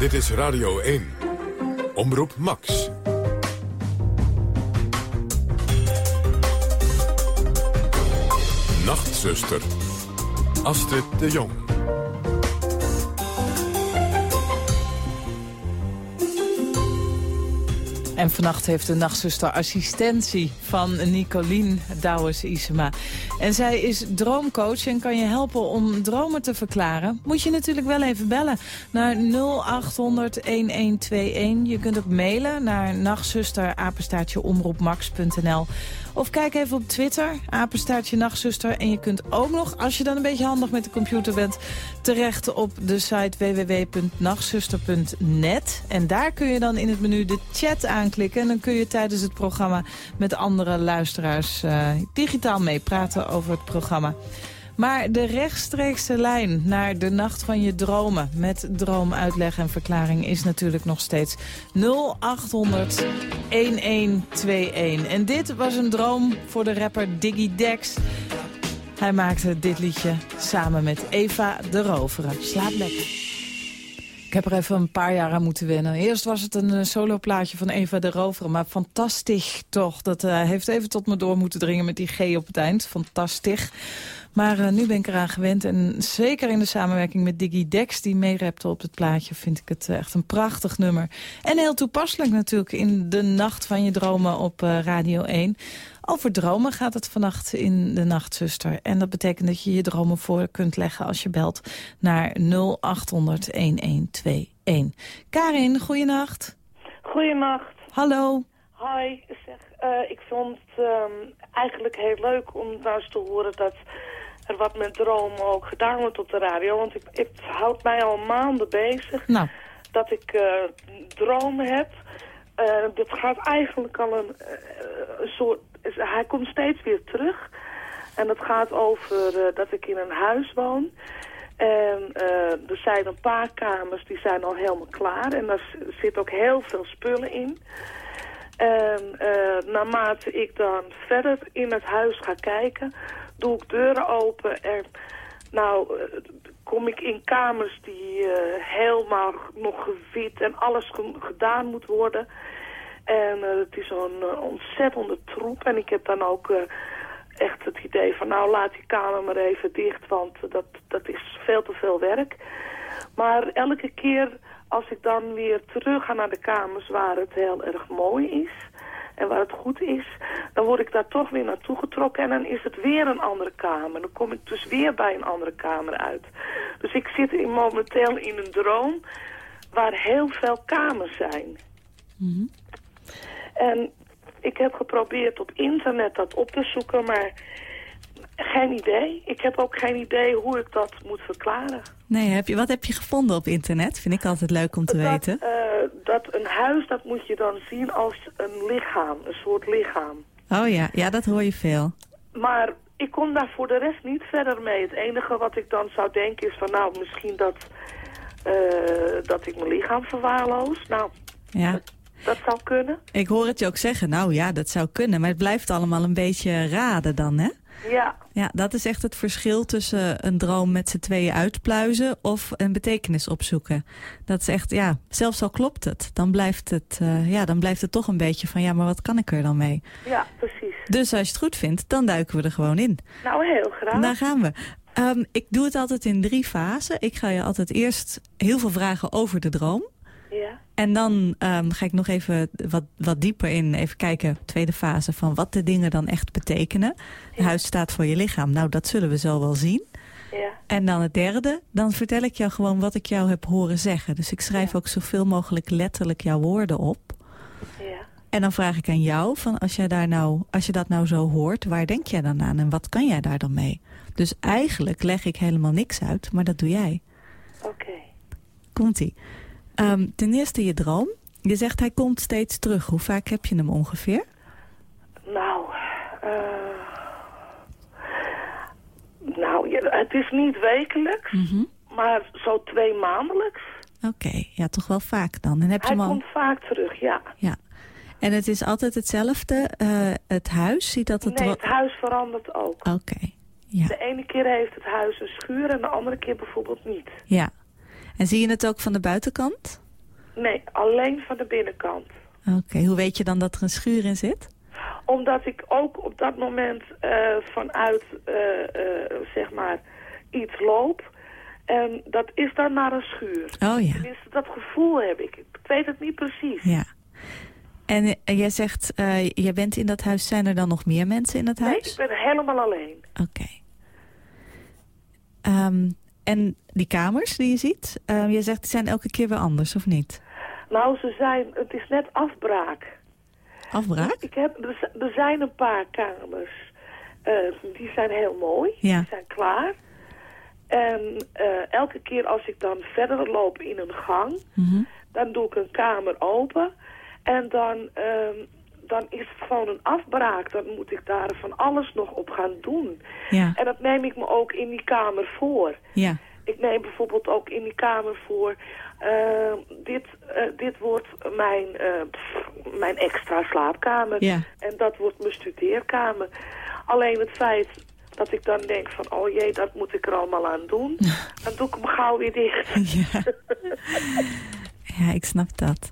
Dit is Radio 1. Omroep Max. Nachtzuster. Astrid de Jong. En vannacht heeft de nachtzuster assistentie van Nicolien Douwes-Isema. En zij is droomcoach en kan je helpen om dromen te verklaren. Moet je natuurlijk wel even bellen naar 0800-1121. Je kunt ook mailen naar nachtzusterapenstaatjeomroepmax.nl. Of kijk even op Twitter, apenstaartje nachtzuster. En je kunt ook nog, als je dan een beetje handig met de computer bent... terecht op de site www.nachtzuster.net. En daar kun je dan in het menu de chat aanklikken. En dan kun je tijdens het programma met andere luisteraars uh, digitaal meepraten over het programma. Maar de rechtstreekse lijn naar de nacht van je dromen... met droomuitleg en verklaring is natuurlijk nog steeds 0800 1121. En dit was een droom voor de rapper Diggy Dex. Hij maakte dit liedje samen met Eva de Roveren. Slaap lekker. Ik heb er even een paar jaar aan moeten wennen. Eerst was het een soloplaatje van Eva de Roveren. Maar fantastisch toch. Dat uh, heeft even tot me door moeten dringen met die G op het eind. Fantastisch. Maar uh, nu ben ik eraan gewend. En zeker in de samenwerking met Diggy Dex, die meerepte op het plaatje... vind ik het echt een prachtig nummer. En heel toepasselijk natuurlijk in de nacht van je dromen op Radio 1. Over dromen gaat het vannacht in de Nachtzuster. En dat betekent dat je je dromen voor kunt leggen als je belt naar 0800-1121. Karin, goeienacht. Goeienacht. Hallo. Hoi, zeg, uh, ik vond het um, eigenlijk heel leuk om nou eens te horen dat er wat met dromen ook gedaan wordt op de radio. Want ik, het houdt mij al maanden bezig nou. dat ik uh, dromen heb. Uh, dat gaat eigenlijk al een, een soort... Hij komt steeds weer terug. En dat gaat over dat ik in een huis woon. En er zijn een paar kamers die zijn al helemaal klaar. En daar zit ook heel veel spullen in. En naarmate ik dan verder in het huis ga kijken, doe ik deuren open en nou kom ik in kamers die helemaal nog gewit en alles ge gedaan moet worden. En het is zo'n ontzettende troep en ik heb dan ook echt het idee van nou laat die kamer maar even dicht, want dat, dat is veel te veel werk. Maar elke keer als ik dan weer terug ga naar de kamers waar het heel erg mooi is en waar het goed is, dan word ik daar toch weer naartoe getrokken en dan is het weer een andere kamer. Dan kom ik dus weer bij een andere kamer uit. Dus ik zit momenteel in een droom waar heel veel kamers zijn. Mm. En ik heb geprobeerd op internet dat op te zoeken, maar geen idee. Ik heb ook geen idee hoe ik dat moet verklaren. Nee, heb je, wat heb je gevonden op internet? Vind ik altijd leuk om te dat, weten. Uh, dat een huis, dat moet je dan zien als een lichaam. Een soort lichaam. Oh ja, ja dat hoor je veel. Maar ik kom daar voor de rest niet verder mee. Het enige wat ik dan zou denken is van nou, misschien dat, uh, dat ik mijn lichaam verwaarloos. Nou, ja. Dat, zou kunnen. Ik hoor het je ook zeggen, nou ja, dat zou kunnen. Maar het blijft allemaal een beetje raden dan, hè? Ja. Ja, dat is echt het verschil tussen een droom met z'n tweeën uitpluizen of een betekenis opzoeken. Dat is echt, ja, zelfs al klopt het, dan blijft het, uh, ja, dan blijft het toch een beetje van, ja, maar wat kan ik er dan mee? Ja, precies. Dus als je het goed vindt, dan duiken we er gewoon in. Nou, heel graag. Daar gaan we. Um, ik doe het altijd in drie fasen. Ik ga je altijd eerst heel veel vragen over de droom. Ja. En dan um, ga ik nog even wat, wat dieper in, even kijken, tweede fase, van wat de dingen dan echt betekenen. Ja. Huis staat voor je lichaam. Nou, dat zullen we zo wel zien. Ja. En dan het derde, dan vertel ik jou gewoon wat ik jou heb horen zeggen. Dus ik schrijf ja. ook zoveel mogelijk letterlijk jouw woorden op. Ja. En dan vraag ik aan jou, van als, jij daar nou, als je dat nou zo hoort, waar denk jij dan aan en wat kan jij daar dan mee? Dus eigenlijk leg ik helemaal niks uit, maar dat doe jij. Oké. Okay. Komt-ie. Um, ten eerste je droom. Je zegt hij komt steeds terug. Hoe vaak heb je hem ongeveer? Nou, uh, nou het is niet wekelijks, mm -hmm. maar zo twee maandelijks. Oké, okay. ja, toch wel vaak dan. En heb hij je al... komt vaak terug, ja. Ja. En het is altijd hetzelfde, uh, het huis? Ziet dat het nee, het huis verandert ook. Oké, okay. ja. De ene keer heeft het huis een schuur en de andere keer bijvoorbeeld niet. Ja. En zie je het ook van de buitenkant? Nee, alleen van de binnenkant. Oké, hoe weet je dan dat er een schuur in zit? Omdat ik ook op dat moment uh, vanuit, uh, uh, zeg maar, iets loop. En dat is dan naar een schuur. Oh ja. Tenminste, dat gevoel heb ik. Ik weet het niet precies. Ja. En jij zegt, jij bent in dat huis. Zijn er dan nog meer mensen in het huis? Nee, ik ben helemaal alleen. Oké. Okay. Um, en die kamers die je ziet, uh, je zegt die zijn elke keer weer anders, of niet? Nou, ze zijn, het is net afbraak. Afbraak? Ik heb, er zijn een paar kamers, uh, die zijn heel mooi, ja. die zijn klaar. En uh, elke keer als ik dan verder loop in een gang, mm -hmm. dan doe ik een kamer open. En dan, uh, dan is het gewoon een afbraak. Dan moet ik daar van alles nog op gaan doen. Ja. En dat neem ik me ook in die kamer voor. Ja. Ik neem bijvoorbeeld ook in die kamer voor... Uh, dit, uh, dit wordt mijn, uh, pff, mijn extra slaapkamer. Ja. En dat wordt mijn studeerkamer. Alleen het feit dat ik dan denk van... oh jee, dat moet ik er allemaal aan doen. dan doe ik hem gauw weer dicht. Ja, ja ik snap dat.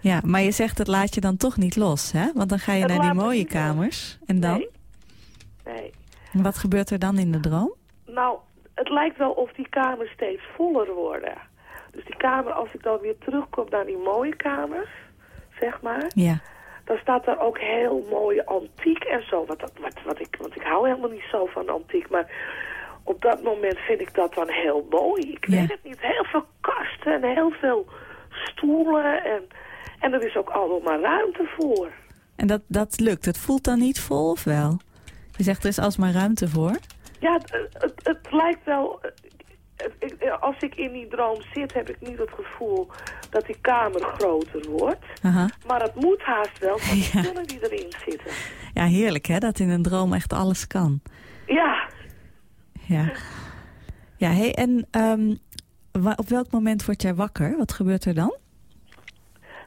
Ja, maar je zegt het laat je dan toch niet los, hè? Want dan ga je naar die mooie los. kamers. En dan? Nee. nee. En Wat gebeurt er dan in de droom? Nou, het lijkt wel of die kamers steeds voller worden. Dus die kamer, als ik dan weer terugkom naar die mooie kamers, zeg maar... Ja. dan staat er ook heel mooie antiek en zo. Wat, dat- wat, wat ik, want ik hou helemaal niet zo van antiek, maar op dat moment vind ik dat dan heel mooi. Ik Ja. weet het niet, heel veel kasten en heel veel stoelen en, en er is ook allemaal ruimte voor. En dat, dat lukt. Het voelt dan niet vol, of wel? Je zegt er is alsmaar ruimte voor. Ja, het, het, het lijkt wel... het- Als ik in die droom zit, heb ik niet het gevoel dat die kamer groter wordt. Maar het moet haast wel van de Ja. spullen die erin zitten. Ja, heerlijk hè, dat in een droom echt alles kan. Ja, Ja, ja hey, en ehm, op welk moment word jij wakker? Wat gebeurt er dan?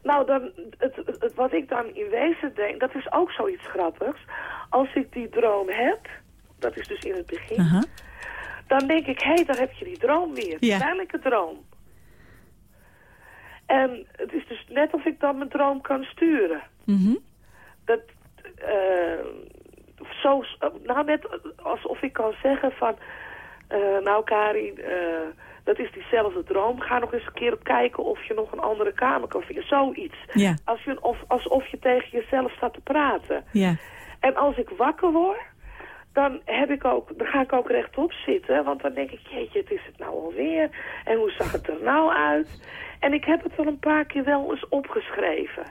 Nou, dan, het, wat ik dan in wezen denk, dat is ook zoiets grappigs. Als ik die droom heb, dat is dus in het begin, dan denk ik, hé, hey, daar heb je die droom weer. Ja. Droom? En het is dus net of ik dan mijn droom kan sturen. Mhm. Dat, eh, zo, nou net alsof ik kan zeggen van, eh, nou Karin, eh, dat is diezelfde droom. Ga nog eens een keer kijken of je nog een andere kamer kan vinden. Zoiets. Ja, Als je, of, alsof je tegen jezelf staat te praten. ja, En als ik wakker word, dan, heb ik ook, dan ga ik ook rechtop zitten. Want dan denk ik, jeetje, het is het nou alweer. En hoe zag het er nou uit? En ik heb het wel een paar keer wel eens opgeschreven.